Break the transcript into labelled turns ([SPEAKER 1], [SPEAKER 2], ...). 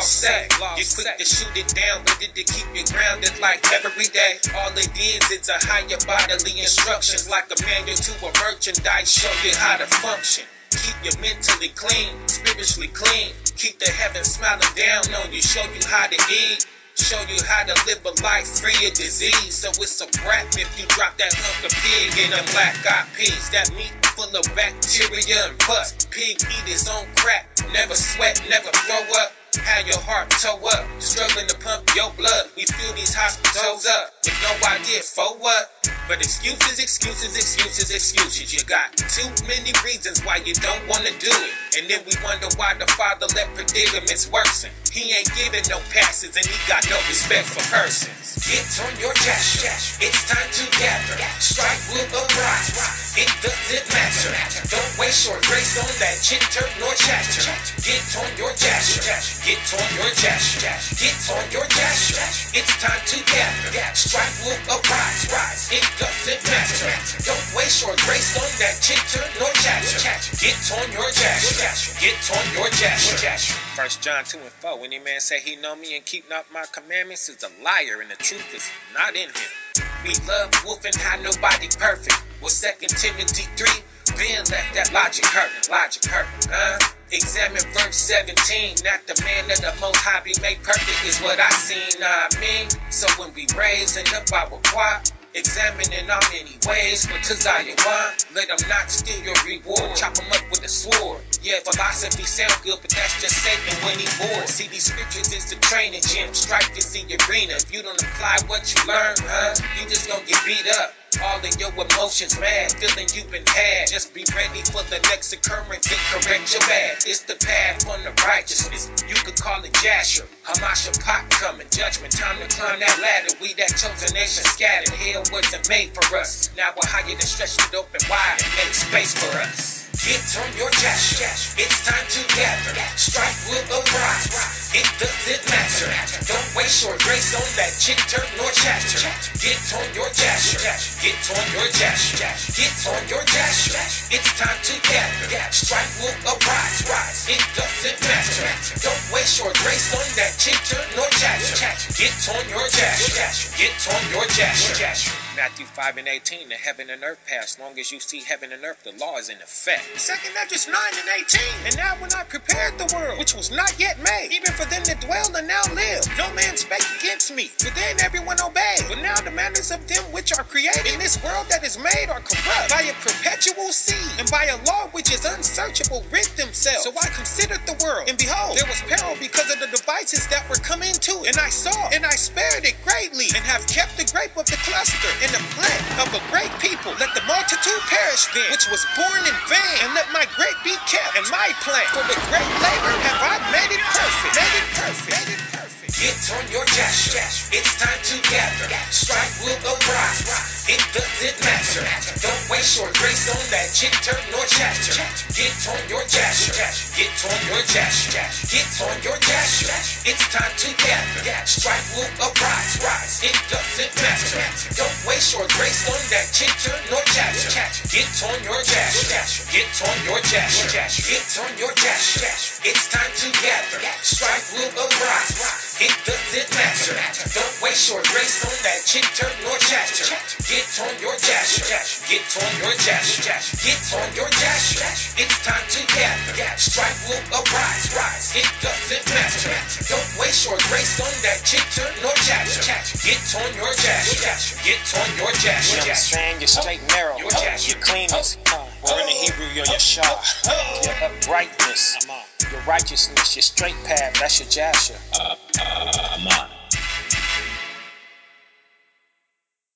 [SPEAKER 1] lost set. You quick to shoot it down, ready to keep you grounded like every day. All it is is a higher bodily instructions, like a manual to a merchandise, show you how to function. Keep you mentally clean, spiritually clean. Keep the heaven smiling down on you, show you how to eat. Show you how to live a life free of disease. So it's a rap if you drop that hunk of pig in them black eyed peas. That meat full of bacteria and pus. Pig eat his own crap. Never sweat, never throw up. Have your heart toe up, struggling to pump your blood. We fill these hospitals up with no idea for what. But excuses, excuses, excuses, excuses. You got too many reasons why you don't want to do it. And then we wonder why the father let predicaments worsen. He ain't giving no passes and he got no respect for persons. Get on your jash, it's time to gather. Strike will arise, it doesn't matter. Don't waste your grace on that chit turn nor chatter. Get on your jash, get on your jash, get on your jash. It's time to gather. Strike will arise, rise, it doesn't matter. Don't waste your grace on that chit turn nor chatter. Get on your jash, get on your jash. First John 2 and 4. Any man say he know me and keep not my commandments is a liar, and the truth is not in him. We love wolfing, how nobody perfect. Well, Second Timothy 3, Ben left that logic hurting, logic hurting, huh? Examine verse 17, not the man of the most high be made perfect is what I seen, I mean. So when we raising up our quad, examining our many ways, but desire one, let them not steal your reward, chop them up with a sword. Yeah, philosophy sound good, but that's just Satan when he bored. See, these scriptures is the training gym, strife is the arena. If you don't apply what you learn, huh, you just gonna get beat up. All in your emotions mad, feeling you've been had. Just be ready for the next occurrence and correct your bad. It's the path on the righteousness. You could call it Jasher. Hamasha pot coming. Judgment time to climb that ladder. We that chosen nation scattered. Hell wasn't made for us. Now we're higher than stretched it open wide and make space for us. Get on your jash, it's time to gather. Strike will arise, it doesn't matter. Don't waste your grace on that chick turn nor chatter. Get on your jash, get on your jash, get on your jash. It's time to gather. Strike will arise, rise, it doesn't matter. Don't waste your grace on that chick turn nor chatter. Get on your jash, get on your jash. Matthew 5 and 18, the heaven and earth pass. Long as you see heaven and earth, the law is in effect. Second Esdras 9 and 18. And now when I prepared the world, which was not yet made, even for them that dwell and now live, no man spake against me. but then everyone obeyed. But now the manners of them which are created in this world that is made are corrupt by a perpetual seed, and by a law which is unsearchable rid themselves. So I considered the world, and behold, there was peril because of the devices that were come into. And I saw, and I spared it greatly, and have kept the grape of the cluster, and the plant of a great people. Let the multitude perish then, which was born in vain, and let my grape be kept, and my plant. For the great labor have I made it perfect. Made it perfect. Made it perfect. Get on your jash, it's time to gather. Strike will arise, it doesn't matter. Waste your grace on that chick turn nor chatter. Get on your jash, get on your jash, get on your jash. It's time to gather. Strike will arise, rise, it doesn't matter. Don't waste your grace on that chick turn nor chatter. Get on your jash, get on your jash, get on your jash. It's time to gather. Strike will arise. It doesn't matter. Don't waste your grace on that chick turn nor chatter. Get on your jash, get on your jash, get on your jash. It's time to gather. Strike will arise, rise. It doesn't matter. Don't waste your grace on that chick turn nor chatter. Get on your jash, get on your jash.
[SPEAKER 2] You know what I'm saying? You're straight narrow.
[SPEAKER 1] Your.
[SPEAKER 2] You're cleanness. Or in the Hebrew, you're Yashar. Your uprightness. Your righteousness, your straight path. That's your Jasher.
[SPEAKER 3] Aman.